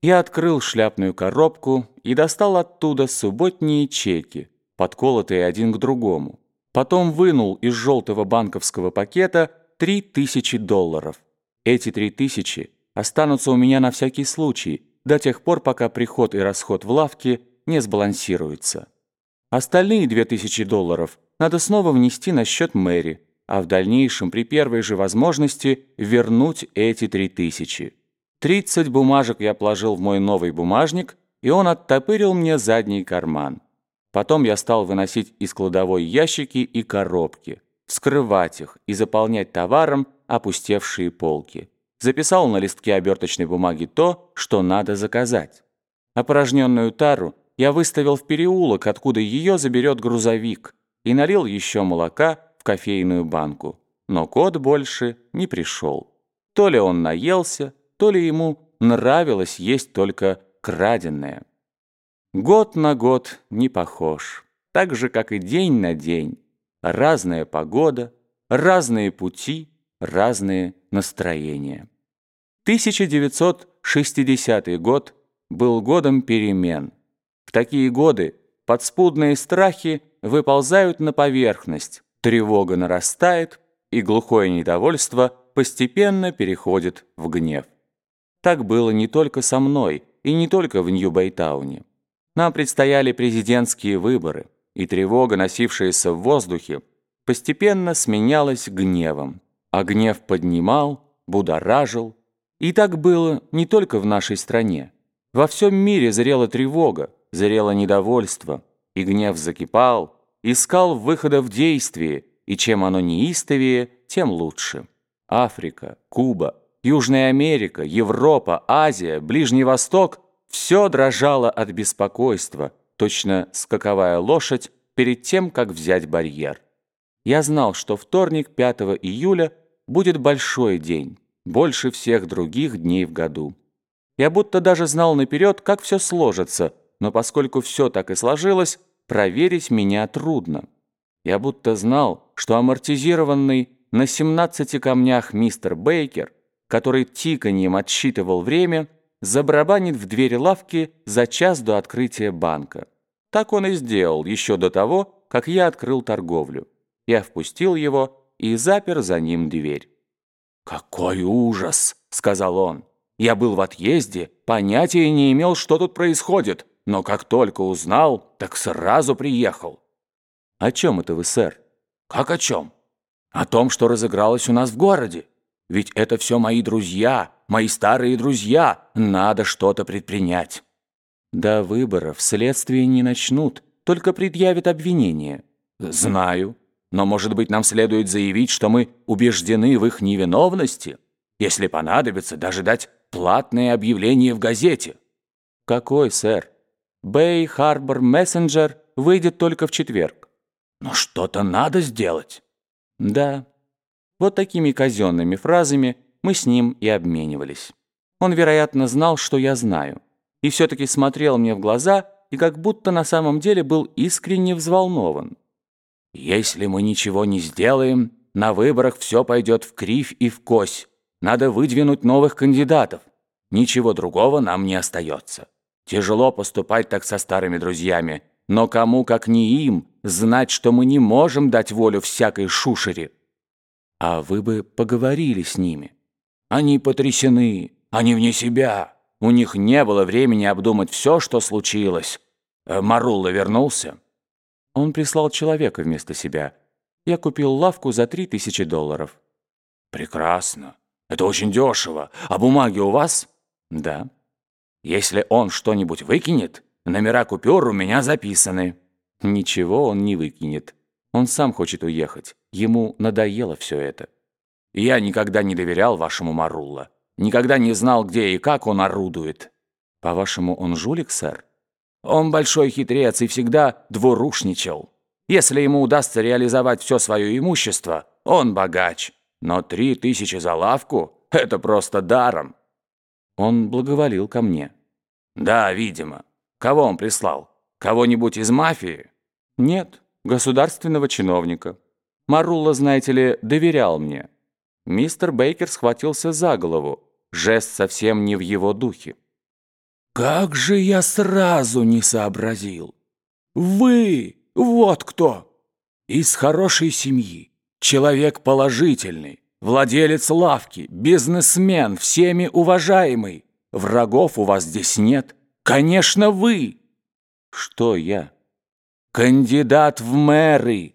Я открыл шляпную коробку и достал оттуда субботние чеки, подколотые один к другому. Потом вынул из желтого банковского пакета три тысячи долларов. Эти три тысячи останутся у меня на всякий случай, до тех пор, пока приход и расход в лавке не сбалансируются. Остальные две тысячи долларов надо снова внести на счет Мэри, а в дальнейшем при первой же возможности вернуть эти три тысячи. Тридцать бумажек я положил в мой новый бумажник, и он оттопырил мне задний карман. Потом я стал выносить из кладовой ящики и коробки, вскрывать их и заполнять товаром опустевшие полки. Записал на листке оберточной бумаги то, что надо заказать. Опорожненную тару я выставил в переулок, откуда ее заберет грузовик, и налил еще молока в кофейную банку. Но кот больше не пришел. То ли он наелся, то ли ему нравилось есть только краденное. Год на год не похож, так же, как и день на день. Разная погода, разные пути, разные настроения. 1960 год был годом перемен. В такие годы подспудные страхи выползают на поверхность, тревога нарастает, и глухое недовольство постепенно переходит в гнев. Так было не только со мной и не только в Нью-Бэйтауне. Нам предстояли президентские выборы, и тревога, носившаяся в воздухе, постепенно сменялась гневом. А гнев поднимал, будоражил. И так было не только в нашей стране. Во всем мире зрела тревога, зрело недовольство, и гнев закипал, искал выхода в действие, и чем оно неистовее, тем лучше. Африка, Куба, Южная Америка, Европа, Азия, Ближний Восток – все дрожало от беспокойства, точно скаковая лошадь перед тем, как взять барьер. Я знал, что вторник, 5 июля, будет большой день, больше всех других дней в году. Я будто даже знал наперед, как все сложится, но поскольку все так и сложилось, проверить меня трудно. Я будто знал, что амортизированный на 17 камнях мистер Бейкер который тиканьем отсчитывал время, забарабанит в двери лавки за час до открытия банка. Так он и сделал еще до того, как я открыл торговлю. Я впустил его и запер за ним дверь. «Какой ужас!» — сказал он. «Я был в отъезде, понятия не имел, что тут происходит, но как только узнал, так сразу приехал». «О чем это вы, сэр?» «Как о чем?» «О том, что разыгралось у нас в городе. Ведь это все мои друзья, мои старые друзья. Надо что-то предпринять. До выборов следствие не начнут, только предъявят обвинение. Знаю. Но, может быть, нам следует заявить, что мы убеждены в их невиновности? Если понадобится, даже дать платное объявление в газете. Какой, сэр? Бэй Харбор Мессенджер выйдет только в четверг. Но что-то надо сделать. Да, вот такими казенными фразами мы с ним и обменивались. Он, вероятно, знал, что я знаю. И все-таки смотрел мне в глаза и как будто на самом деле был искренне взволнован. «Если мы ничего не сделаем, на выборах все пойдет в кривь и в кось. Надо выдвинуть новых кандидатов. Ничего другого нам не остается. Тяжело поступать так со старыми друзьями, но кому, как не им, знать, что мы не можем дать волю всякой шушере». А вы бы поговорили с ними. Они потрясены, они вне себя. У них не было времени обдумать все, что случилось. Э, Марулла вернулся. Он прислал человека вместо себя. Я купил лавку за три тысячи долларов. Прекрасно. Это очень дешево. А бумаги у вас? Да. Если он что-нибудь выкинет, номера купюр у меня записаны. Ничего он не выкинет. Он сам хочет уехать. Ему надоело все это. Я никогда не доверял вашему Марулла. Никогда не знал, где и как он орудует. По-вашему, он жулик, сэр? Он большой хитрец и всегда двурушничал. Если ему удастся реализовать все свое имущество, он богач. Но три тысячи за лавку — это просто даром. Он благоволил ко мне. Да, видимо. Кого он прислал? Кого-нибудь из мафии? Нет, государственного чиновника. Марулла, знаете ли, доверял мне. Мистер Бейкер схватился за голову. Жест совсем не в его духе. Как же я сразу не сообразил! Вы, вот кто! Из хорошей семьи, человек положительный, владелец лавки, бизнесмен, всеми уважаемый. Врагов у вас здесь нет. Конечно, вы! Что я? Кандидат в мэры.